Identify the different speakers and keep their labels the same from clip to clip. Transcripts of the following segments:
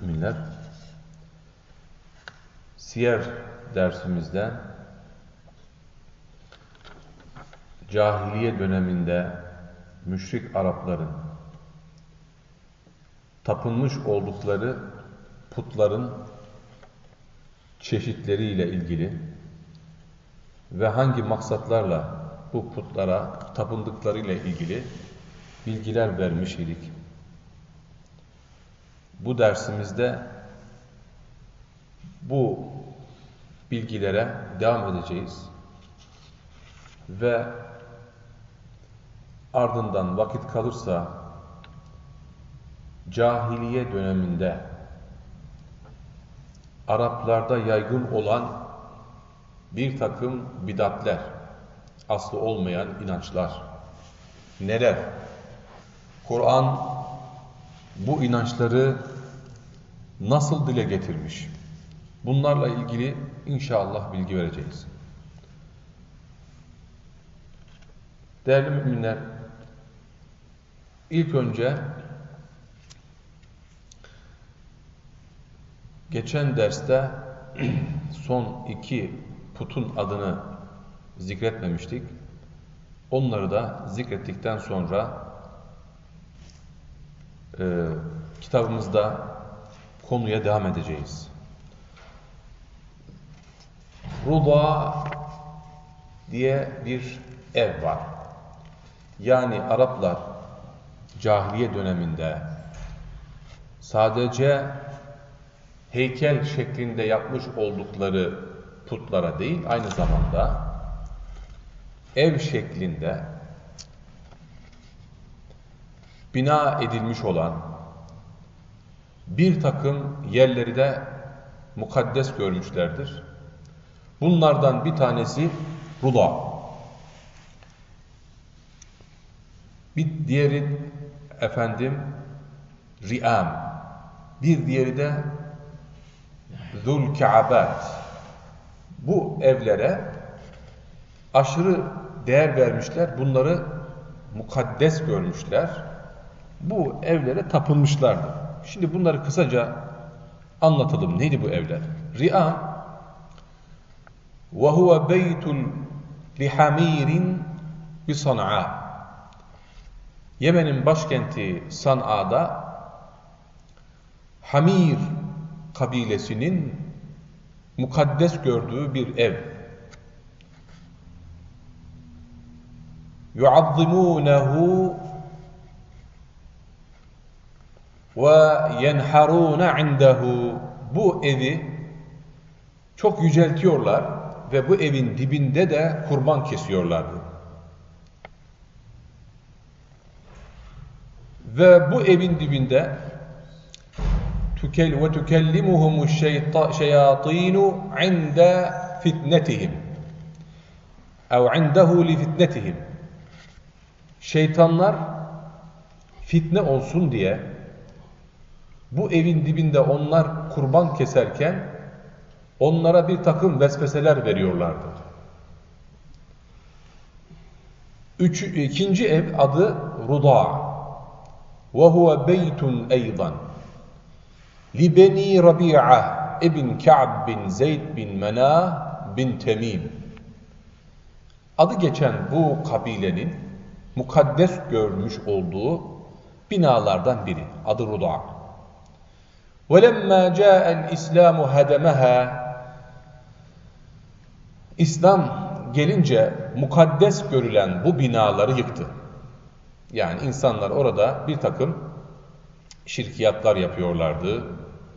Speaker 1: müminler, siyer dersimizde cahiliye döneminde müşrik Arapların tapınmış oldukları putların çeşitleriyle ilgili ve hangi maksatlarla bu putlara tapındıklarıyla ilgili bilgiler vermiş idik. Bu dersimizde bu bilgilere devam edeceğiz. Ve ardından vakit kalırsa cahiliye döneminde Araplarda yaygın olan bir takım bidatler, aslı olmayan inançlar. Neler? Kur'an bu inançları nasıl dile getirmiş? Bunlarla ilgili inşallah bilgi vereceğiz. Değerli müminler, ilk önce geçen derste son iki putun adını zikretmemiştik. Onları da zikrettikten sonra e, kitabımızda konuya devam edeceğiz. Ruba diye bir ev var. Yani Araplar cahiliye döneminde sadece heykel şeklinde yapmış oldukları putlara değil, aynı zamanda ev şeklinde bina edilmiş olan bir takım yerleri de mukaddes görmüşlerdir. Bunlardan bir tanesi Ruda. Bir diğeri efendim Ri'am. Bir diğeri de Zulkaabat. Bu evlere aşırı değer vermişler. Bunları mukaddes görmüşler. Bu evlere tapınmışlardı. Şimdi bunları kısaca anlatalım. Neydi bu evler? Ri'am وَهُوَ بَيْتٌ لِحَم۪يرٍ بِصَنْعَى Yemen'in başkenti San'a'da Hamir kabilesinin mukaddes gördüğü bir ev. يُعَظِّمُونَهُ ve yenharuna indehu bu evi çok yüceltiyorlar ve bu evin dibinde de kurban kesiyorlardı. Ve bu evin dibinde tükel ve tükellimuhumu şeyatinu inde fitnetihim. Ev indehu li fitnetihim. Şeytanlar fitne olsun diye bu evin dibinde onlar kurban keserken onlara bir takım vesveseler veriyorlardı. Üç, ikinci ev adı Ruda. وَهُوَ بَيْتٌ اَيْضًا لِبَنِي رَبِيعَةِ ibn Ka'b bin Zeyd bin Mena bin Temim. Adı geçen bu kabilenin mukaddes görmüş olduğu binalardan biri. Adı Ruda. وَلَمَّا جَاءَ الْإِسْلَامُ هَدَمَهَا İslam gelince mukaddes görülen bu binaları yıktı. Yani insanlar orada bir takım şirkiyatlar yapıyorlardı,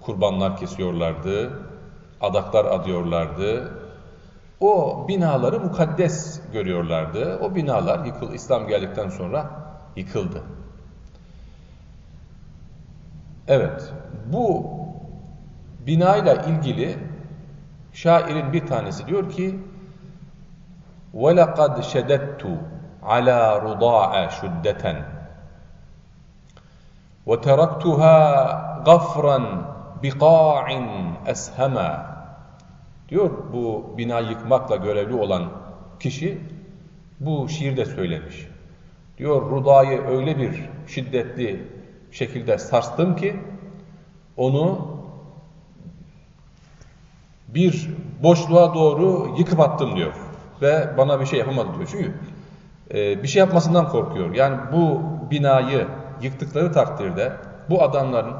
Speaker 1: kurbanlar kesiyorlardı, adaklar adıyorlardı. O binaları mukaddes görüyorlardı. O binalar yıkıl, İslam geldikten sonra yıkıldı. Evet, bu binayla ilgili şairin bir tanesi diyor ki وَلَقَدْ شَدَدْتُ عَلَى رُضَاءَ شُدَّةً وَتَرَكْتُهَا غَفْرًا بِقَاعٍ أَسْهَمًا Diyor bu bina yıkmakla görevli olan kişi bu şiirde söylemiş. Diyor Ruda'yı öyle bir şiddetli şekilde sarstım ki onu bir boşluğa doğru yıkıp attım diyor. Ve bana bir şey yapamadı diyor. Çünkü e, bir şey yapmasından korkuyor. Yani bu binayı yıktıkları takdirde bu adamların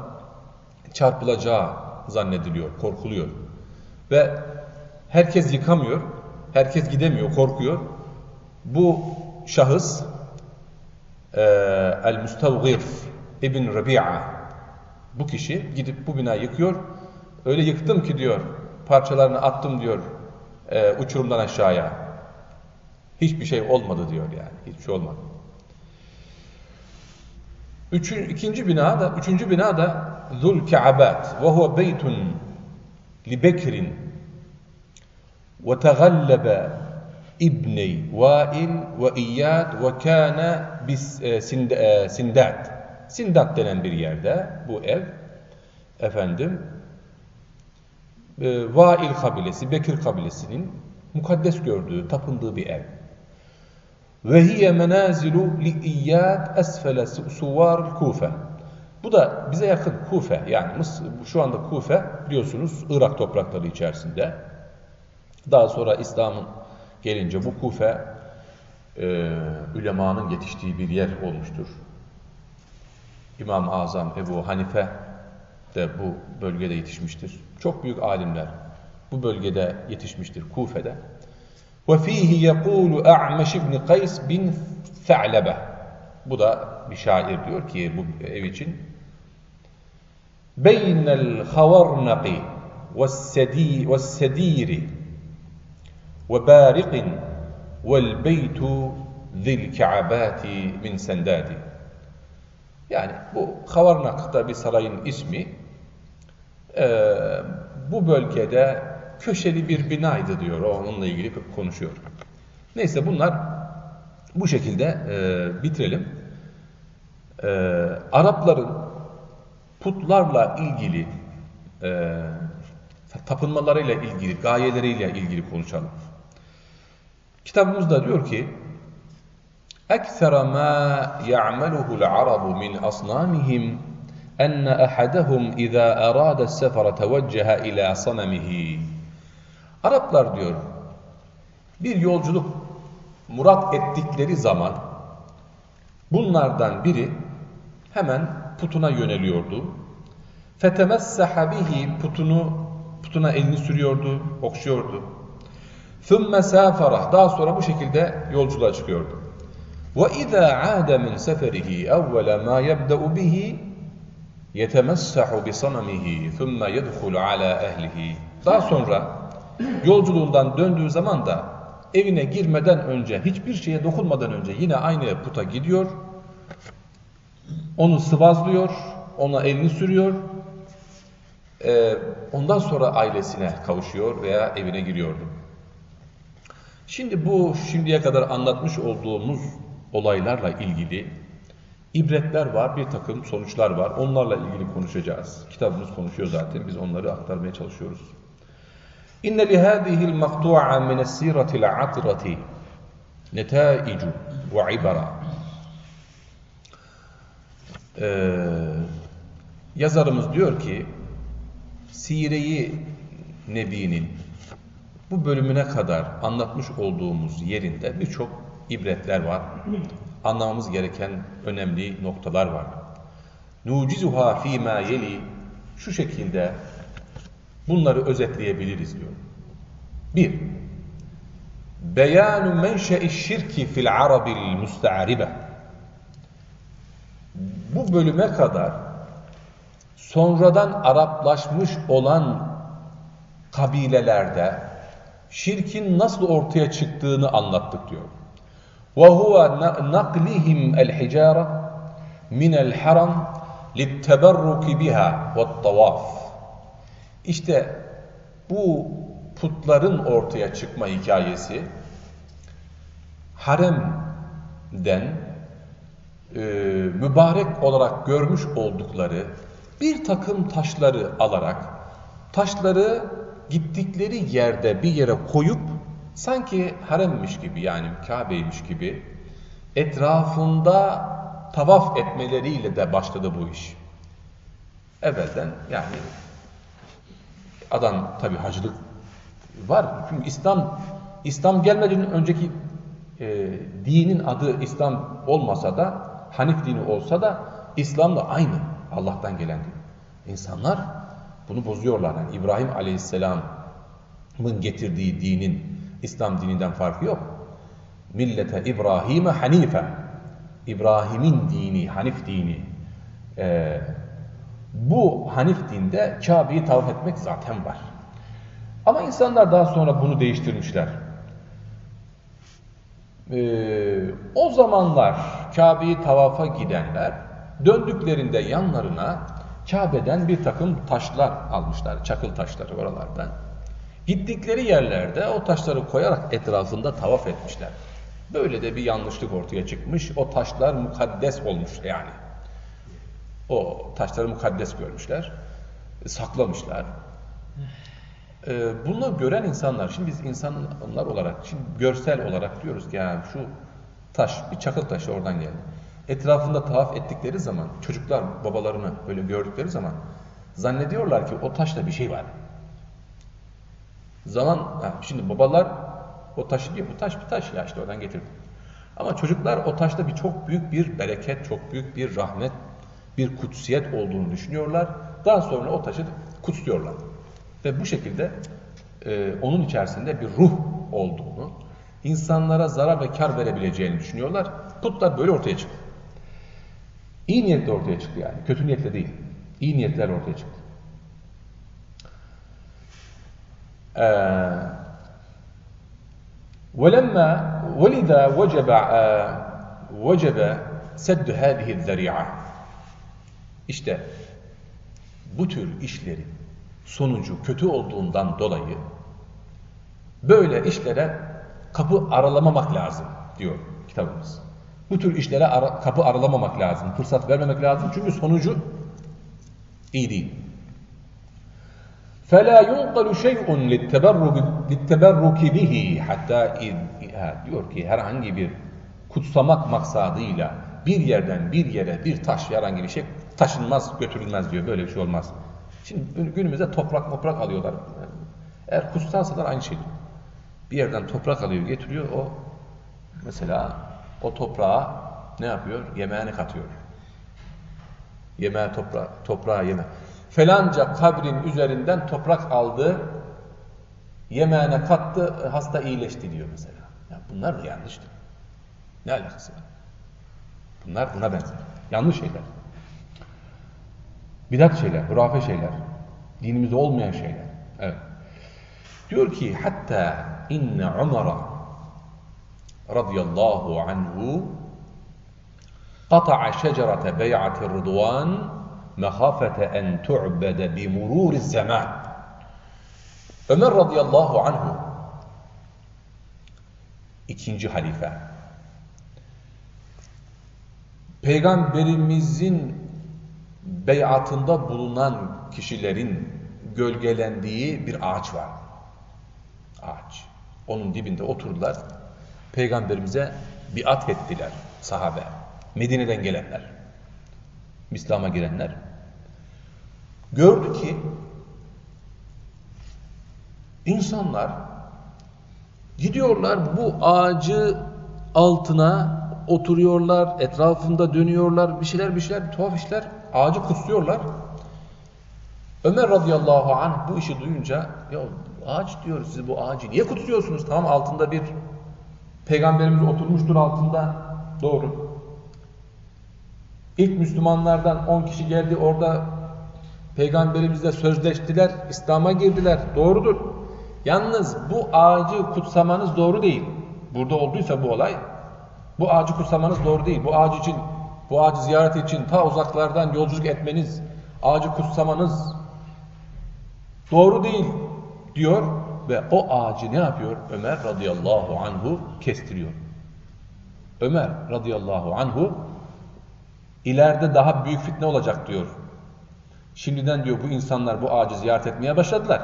Speaker 1: çarpılacağı zannediliyor, korkuluyor. Ve herkes yıkamıyor, herkes gidemiyor, korkuyor. Bu şahıs e, El-Mustavgif İbn Rabi'a bu kişi gidip bu binayı yıkıyor. Öyle yıktım ki diyor, parçalarını attım diyor e, uçurumdan aşağıya. Hiçbir şey olmadı diyor yani, hiçbir şey olmadı. Üçün, ikinci bina da, üçüncü bina da Zul Ka'bat ve huve beytun li Bekrin ve tegallebe İbni Vail ve İyyad ve kâne bis e, e, Sindat. Sindat denen bir yerde bu ev efendim e, Vail kabilesi, Bekir kabilesinin mukaddes gördüğü, tapındığı bir ev. Ve hiye menazilu li iyyad esfele suvar Kufe. Bu da bize yakın Kufe yani şu anda Kufe biliyorsunuz Irak toprakları içerisinde. Daha sonra İslam'ın gelince bu Kufe e, ülemanın yetiştiği bir yer olmuştur. İmam-ı Azam Ebu Hanife de bu bölgede yetişmiştir. Çok büyük alimler bu bölgede yetişmiştir Kufe'de. Ve fihi yekulu A'meş ibn Kays bin Fe'lebe. Bu da bir şair diyor ki bu ev için. Beynel havarnaki ve sediri ve bariqin vel beytu zil ka'bati min sendadi. Yani bu Havarnak'ta bir sarayın ismi e, bu bölgede köşeli bir binaydı diyor. Onunla ilgili konuşuyor. Neyse bunlar bu şekilde e, bitirelim. E, Arapların putlarla ilgili e, tapınmalarıyla ilgili, gayeleriyle ilgili konuşalım. Kitabımızda diyor ki اَكْثَرَ مَا يَعْمَلُهُ الْعَرَبُ مِنْ أَصْنَامِهِمْ اَنَّ اَحَدَهُمْ اِذَا اَرَادَ السَّفَرَ تَوَجَّهَ اِلَى صَنَمِهِ Araplar diyor bir yolculuk murat ettikleri zaman bunlardan biri hemen putuna yöneliyordu. فَتَمَسَّحَ بِهِ putunu putuna elini sürüyordu, okşuyordu. ثُمَّ سَافَرَهِ Daha sonra bu şekilde yolculuğa çıkıyordu. وَإِذَا عَادَ مِنْ سَفَرِهِ أَوَّلَ مَا يَبْدَأُ بِهِ يَتَمَسَّحُ بِصَنَمِهِ ثُمَّ يَدْخُلُ عَلَى أَهْلِهِ Daha sonra yolculuğundan döndüğü zaman da evine girmeden önce, hiçbir şeye dokunmadan önce yine aynı puta gidiyor, onu sıvazlıyor, ona elini sürüyor, ondan sonra ailesine kavuşuyor veya evine giriyordu. Şimdi bu şimdiye kadar anlatmış olduğumuz olaylarla ilgili ibretler var, bir takım sonuçlar var. Onlarla ilgili konuşacağız. Kitabımız konuşuyor zaten. Biz onları aktarmaya çalışıyoruz. İnne lihâzihil maktu'a mine's-sîratil atrati netâicu ve ibara. Ee, yazarımız diyor ki Sire-i Nebi'nin bu bölümüne kadar anlatmış olduğumuz yerinde birçok ibretler var. Anlamamız gereken önemli noktalar var. Nucizuha fîmâ yeli şu şekilde bunları özetleyebiliriz diyor. Bir, beyanu menşe'i şirki fil arabil müste'aribe. Bu bölüme kadar sonradan Araplaşmış olan kabilelerde şirkin nasıl ortaya çıktığını anlattık diyor. وَهُوَ نَقْلِهِمْ الْحِجَارَ مِنَ الْحَرَمْ لِلْتَبَرُّكِ بِهَا وَالطَّوَافِ İşte bu putların ortaya çıkma hikayesi haremden e, mübarek olarak görmüş oldukları bir takım taşları alarak taşları gittikleri yerde bir yere koyup sanki haremmiş gibi yani Kabe'ymiş gibi etrafında tavaf etmeleriyle de başladı bu iş. Evvelden yani adam tabi hacılık var. Çünkü İslam İslam gelmeden önceki e, dinin adı İslam olmasa da Hanif dini olsa da İslam'la aynı Allah'tan gelen din. İnsanlar bunu bozuyorlar. Yani İbrahim Aleyhisselam'ın getirdiği dinin İslam dininden farkı yok. Millete İbrahim'e Hanife. İbrahim'in dini, Hanif dini. Ee, bu Hanif dinde Kabe'yi tavaf etmek zaten var. Ama insanlar daha sonra bunu değiştirmişler. Ee, o zamanlar Kabe'yi tavafa gidenler döndüklerinde yanlarına Kabe'den bir takım taşlar almışlar, çakıl taşları oralardan. Gittikleri yerlerde o taşları koyarak etrafında tavaf etmişler. Böyle de bir yanlışlık ortaya çıkmış. O taşlar mukaddes olmuş yani. O taşları mukaddes görmüşler. Saklamışlar. Ee, bunu gören insanlar, şimdi biz insanlar olarak, şimdi görsel olarak diyoruz ki ya şu taş, bir çakıl taşı oradan geldi. Etrafında tavaf ettikleri zaman, çocuklar babalarını böyle gördükleri zaman zannediyorlar ki o taşta bir şey var. Zaman, şimdi babalar o taşı diyor, bu taş bir taş ya işte oradan getirdim. Ama çocuklar o taşta bir çok büyük bir bereket, çok büyük bir rahmet, bir kutsiyet olduğunu düşünüyorlar. Daha sonra o taşı kutsuyorlar. Ve bu şekilde e, onun içerisinde bir ruh olduğunu, insanlara zarar ve kar verebileceğini düşünüyorlar. Putlar böyle ortaya çıktı. İyi niyetle ortaya çıktı yani. Kötü niyetle değil. İyi niyetler ortaya çıktı. ولما ولذا وجب وجب سد هذه الذريعة İşte bu tür işlerin sonucu kötü olduğundan dolayı böyle işlere kapı aralamamak lazım diyor kitabımız. Bu tür işlere ara, kapı aralamamak lazım, fırsat vermemek lazım çünkü sonucu iyi değil. فَلَا يُنْقَلُ شَيْءٌ لِلْتَبَرُّكِ بِهِ Hatta diyor ki herhangi bir kutsamak maksadıyla bir yerden bir yere bir taş herhangi bir şey taşınmaz, götürülmez diyor. Böyle bir şey olmaz. Şimdi günümüzde toprak toprak alıyorlar. Eğer kutsalsalar aynı şey. Bir yerden toprak alıyor, getiriyor. O mesela o toprağa ne yapıyor? Yemeğini katıyor. Yemeğe toprağa, toprağa yeme. Felanca kabrin üzerinden toprak aldı, yemeğine kattı, hasta iyileşti diyor mesela. Ya bunlar da yanlıştır. Ne alakası var? Bunlar buna benzer. Yanlış şeyler. Bidat şeyler, hurafe şeyler. Dinimizde olmayan şeyler. Evet. Diyor ki hatta inne Umara radıyallahu anhu قطع شجرة بيعة الرضوان mehafete en tu'bede bi mururiz zaman. Ömer radıyallahu anhu ikinci halife. Peygamberimizin beyatında bulunan kişilerin gölgelendiği bir ağaç var. Ağaç. Onun dibinde oturdular. Peygamberimize biat ettiler sahabe. Medine'den gelenler. İslam'a girenler. Gördü ki insanlar gidiyorlar bu ağacı altına oturuyorlar, etrafında dönüyorlar, bir şeyler bir şeyler, tuhaf işler ağacı kutsuyorlar. Ömer radıyallahu anh bu işi duyunca ya ağaç diyor siz bu ağacı niye kutsuyorsunuz? Tamam altında bir peygamberimiz oturmuştur altında. Doğru. İlk Müslümanlardan 10 kişi geldi orada peygamberimizle sözleştiler, İslam'a girdiler. Doğrudur. Yalnız bu ağacı kutsamanız doğru değil. Burada olduysa bu olay bu ağacı kutsamanız doğru değil. Bu ağacı için bu ağacı ziyaret için ta uzaklardan yolculuk etmeniz, ağacı kutsamanız Doğru değil diyor ve o ağacı ne yapıyor? Ömer radıyallahu anhu kestiriyor. Ömer radıyallahu anhu ileride daha büyük fitne olacak diyor. Şimdiden diyor bu insanlar bu ağacı ziyaret etmeye başladılar.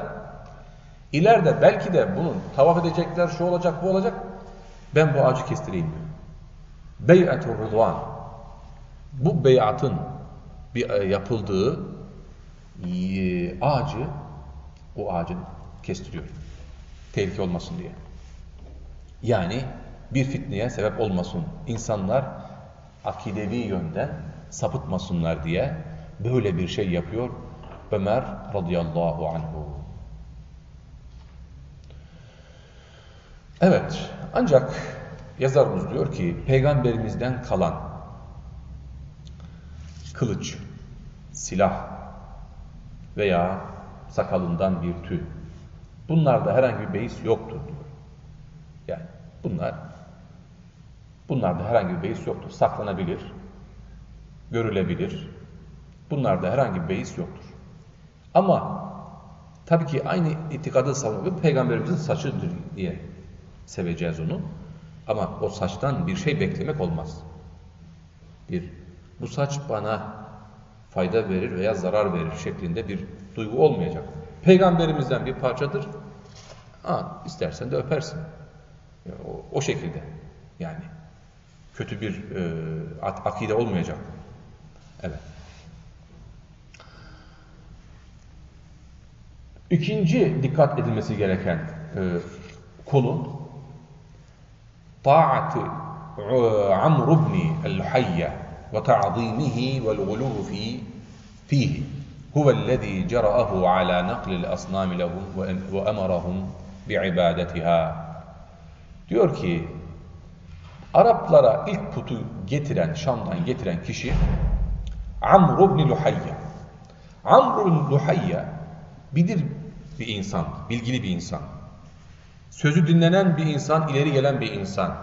Speaker 1: İleride belki de bunun tavaf edecekler, şu olacak, bu olacak. Ben bu ağacı kestireyim diyor. Bey'atur Rıdvan. Bu beyatın e, yapıldığı e, ağacı, o ağacı kestiriyor. Tehlike olmasın diye. Yani bir fitneye sebep olmasın. İnsanlar akidevi yönden sapıtmasınlar diye böyle bir şey yapıyor Ömer radıyallahu anhu. Evet, ancak yazarımız diyor ki peygamberimizden kalan kılıç, silah veya sakalından bir tüy bunlarda herhangi bir beis yoktur diyor. Yani bunlar bunlarda herhangi bir beis yoktur. Saklanabilir, görülebilir. Bunlarda herhangi bir beis yoktur. Ama tabii ki aynı itikadı savunuyor. Peygamberimizin saçıdır diye seveceğiz onu. Ama o saçtan bir şey beklemek olmaz. Bir, bu saç bana fayda verir veya zarar verir şeklinde bir duygu olmayacak. Peygamberimizden bir parçadır. Ha, istersen de öpersin. O, o şekilde. Yani kötü bir e, akide olmayacak. Evet. İkinci dikkat edilmesi gereken e, kolu taati e, Amr ibn el-Hayye ve ta'zimihi ve'l-gulu fi fihi huvellezî cera'ahu ala naklil asnami lehum ve emarahum bi'ibadetiha diyor ki Araplara ilk putu getiren, Şam'dan getiren kişi Amr ibn Luhayya. Amr ibn Luhayya Bidir bir insan, bilgili bir insan. Sözü dinlenen bir insan, ileri gelen bir insan.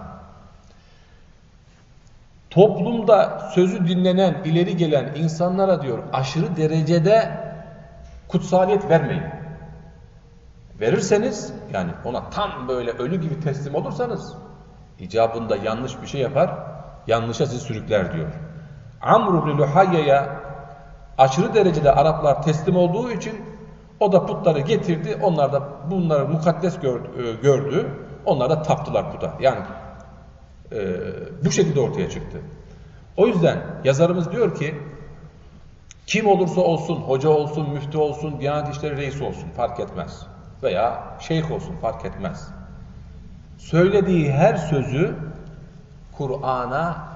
Speaker 1: Toplumda sözü dinlenen, ileri gelen insanlara diyor aşırı derecede kutsaliyet vermeyin. Verirseniz yani ona tam böyle ölü gibi teslim olursanız icabında yanlış bir şey yapar, yanlışa sizi sürükler diyor. Amr ibn Luhayya'ya aşırı derecede Araplar teslim olduğu için o da putları getirdi. Onlar da bunları mukaddes gördü. E, gördü. Onlar da taptılar puta. Yani e, bu şekilde ortaya çıktı. O yüzden yazarımız diyor ki kim olursa olsun, hoca olsun, müftü olsun, Diyanet İşleri Reisi olsun fark etmez. Veya şeyh olsun fark etmez. Söylediği her sözü Kur'an'a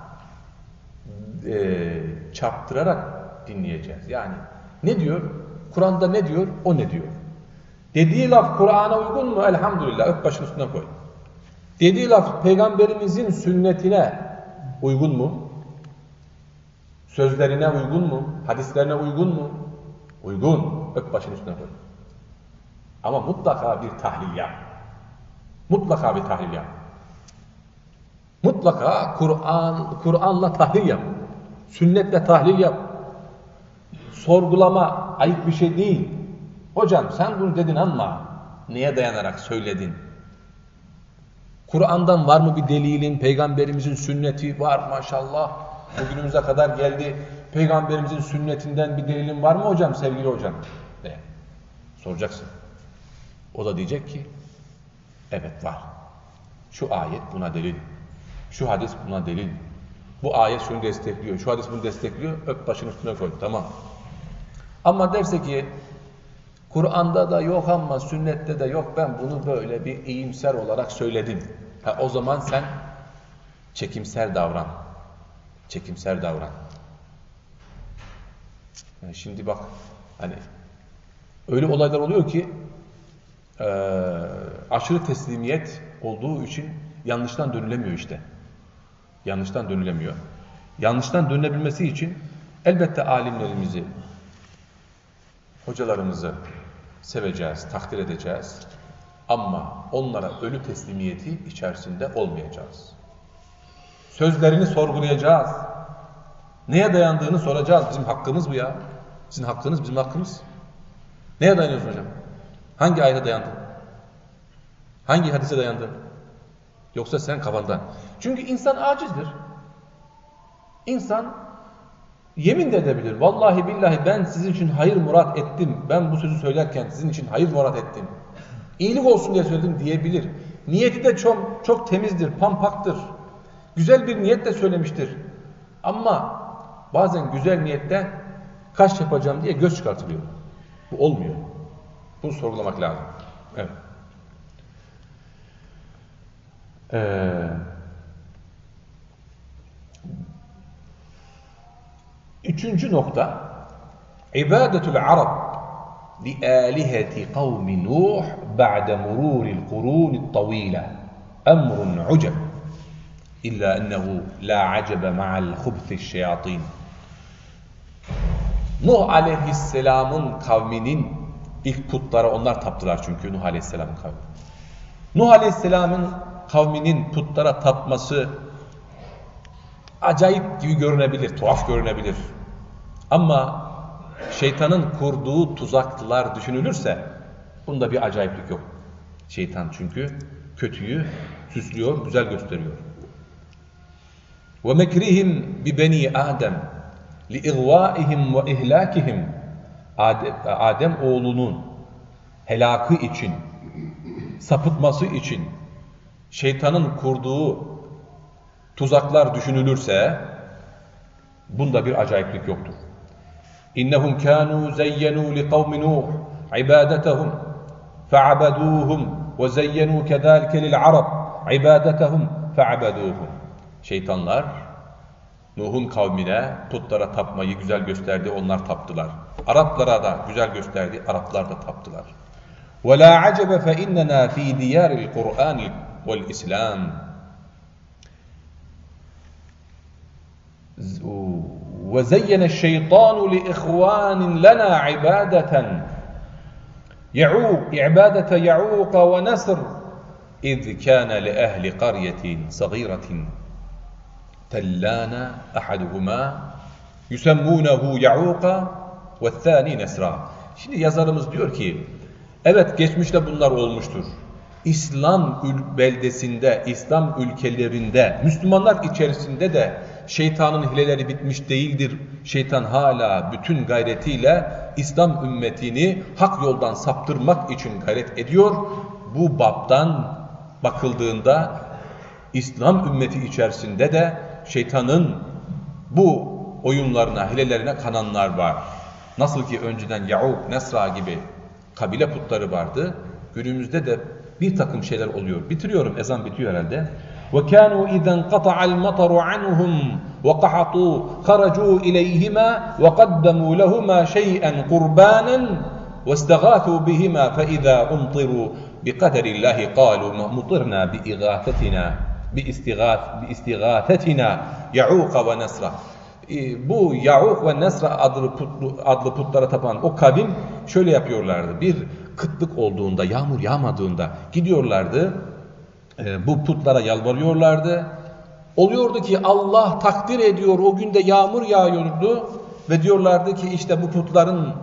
Speaker 1: e, çarptırarak dinleyeceğiz. Yani ne diyor? Kur'an'da ne diyor? O ne diyor? Dediği laf Kur'an'a uygun mu? Elhamdülillah. Öp başın üstüne koy. Dediği laf peygamberimizin sünnetine uygun mu? Sözlerine uygun mu? Hadislerine uygun mu? Uygun. Öp başın üstüne koy. Ama mutlaka bir tahlil yap. Mutlaka bir tahlil yap. Mutlaka Kur'an Kur'an'la tahlil yap. Sünnetle tahlil yap. Sorgulama ayıp bir şey değil. Hocam sen bunu dedin ama neye dayanarak söyledin? Kur'an'dan var mı bir delilin? Peygamberimizin sünneti var maşallah. Bugünümüze kadar geldi. Peygamberimizin sünnetinden bir delilin var mı hocam sevgili hocam? De. Soracaksın. O da diyecek ki evet var. Şu ayet buna delil. Şu hadis buna delil. Bu ayet şunu destekliyor. Şu hadis bunu destekliyor. Öp başın üstüne koy. Tamam. Ama derse ki Kur'an'da da yok ama sünnette de yok ben bunu böyle bir iyimser olarak söyledim. Ha, o zaman sen çekimser davran. Çekimser davran. Yani şimdi bak hani öyle olaylar oluyor ki e, aşırı teslimiyet olduğu için yanlıştan dönülemiyor işte. Yanlıştan dönülemiyor. Yanlıştan dönülebilmesi için elbette alimlerimizi, hocalarımızı seveceğiz, takdir edeceğiz. Ama onlara ölü teslimiyeti içerisinde olmayacağız. Sözlerini sorgulayacağız. Neye dayandığını soracağız. Bizim hakkımız bu ya. Sizin hakkınız bizim hakkımız. Neye dayanıyorsun hocam? Hangi ayete dayandın? Hangi hadise dayandın? Yoksa sen kafandan. Çünkü insan acizdir. İnsan yemin de edebilir. Vallahi billahi ben sizin için hayır murat ettim. Ben bu sözü söylerken sizin için hayır murat ettim. İyilik olsun diye söyledim diyebilir. Niyeti de çok çok temizdir, pampaktır. Güzel bir niyetle söylemiştir. Ama bazen güzel niyette kaç yapacağım diye göz çıkartılıyor. Bu olmuyor. Bunu sorgulamak lazım. Evet. Ee, Üçüncü nokta ibadetul Arab li alihati kavmi Nuh ba'de mururil kurunit tavile emrun ucab illa ennehu la acebe ma'al hubthi şeyatin Nuh aleyhisselamın kavminin ilk putlara onlar taptılar çünkü Nuh aleyhisselamın kavmi. Nuh aleyhisselamın kavminin putlara tapması acayip gibi görünebilir, tuhaf görünebilir. Ama şeytanın kurduğu tuzaklar düşünülürse bunda bir acayiplik yok. Şeytan çünkü kötüyü süslüyor, güzel gösteriyor. Ve mekrihim bi beni Adem li igvaihim ve ihlakihim Adem oğlunun helakı için sapıtması için şeytanın kurduğu tuzaklar düşünülürse bunda bir acayiplik yoktur. İnnehum kanu zeyyenu li kavmi Nuh ibadetahum fa'abaduhum ve zeyyenu kezalike lil Arab ibadetahum fa'abaduhum. Şeytanlar Nuh'un kavmine putlara tapmayı güzel gösterdi, onlar taptılar. Araplara da güzel gösterdi, Araplar da taptılar. وَلَا عَجَبَ فَإِنَّنَا ف۪ي دِيَارِ الْقُرْآنِ وَالْإِسْلَامِ وزين الشيطان لإخوان لنا عبادة يعوق عبادة يعوق ونسر إذ كان لأهل قرية صغيرة تلان أحدهما يسمونه يعوق والثاني نسرا Şimdi yazarımız diyor ki evet geçmişte bunlar olmuştur. İslam beldesinde, İslam ülkelerinde, Müslümanlar içerisinde de şeytanın hileleri bitmiş değildir. Şeytan hala bütün gayretiyle İslam ümmetini hak yoldan saptırmak için gayret ediyor. Bu babdan bakıldığında İslam ümmeti içerisinde de şeytanın bu oyunlarına, hilelerine kananlar var. Nasıl ki önceden Ya'uk, Nesra gibi kabile putları vardı. Günümüzde de bir takım şeyler oluyor. Bitiriyorum, ezan bitiyor herhalde. وكانوا إذا انقطع المطر عنهم وقحطوا خرجوا إليهما وقدموا لهما شيئا قربانا واستغاثوا بهما فإذا أمطروا بقدر الله قالوا مطرنا بإغاثتنا باستغاث باستغاثتنا يعوق ونسرا bu Ya'uk ve Nesra adlı, putlu, adlı putlara tapan o kavim şöyle yapıyorlardı. Bir kıtlık olduğunda, yağmur yağmadığında gidiyorlardı e, bu putlara yalvarıyorlardı. Oluyordu ki Allah takdir ediyor o günde yağmur yağıyordu ve diyorlardı ki işte bu putların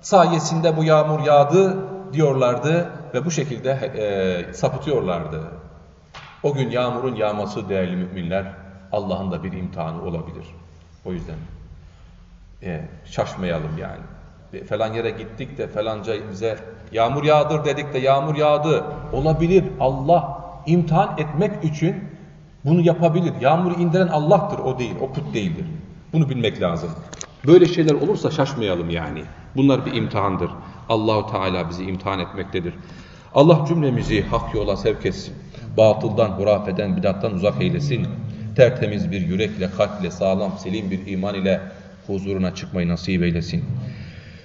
Speaker 1: sayesinde bu yağmur yağdı diyorlardı ve bu şekilde e, sapıtıyorlardı. O gün yağmurun yağması değerli müminler Allah'ın da bir imtihanı olabilir. O yüzden e, şaşmayalım yani. E, falan yere gittik de falanca bize yağmur yağdır dedik de yağmur yağdı. Olabilir Allah imtihan etmek için bunu yapabilir. Yağmuru indiren Allah'tır o değil, o put değildir. Bunu bilmek lazım. Böyle şeyler olursa şaşmayalım yani. Bunlar bir imtihandır. Allahu Teala bizi imtihan etmektedir. Allah cümlemizi hak yola sevk etsin. Batıldan, hurafeden, bidattan uzak eylesin. Tertemiz bir yürekle, kalple, sağlam, selim bir iman ile huzuruna çıkmayı nasip eylesin.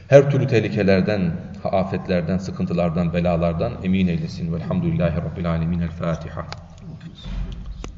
Speaker 1: Her türlü tehlikelerden, afetlerden, sıkıntılardan, belalardan emin eylesin. Velhamdülillahi Rabbil Alemin. El Fatiha.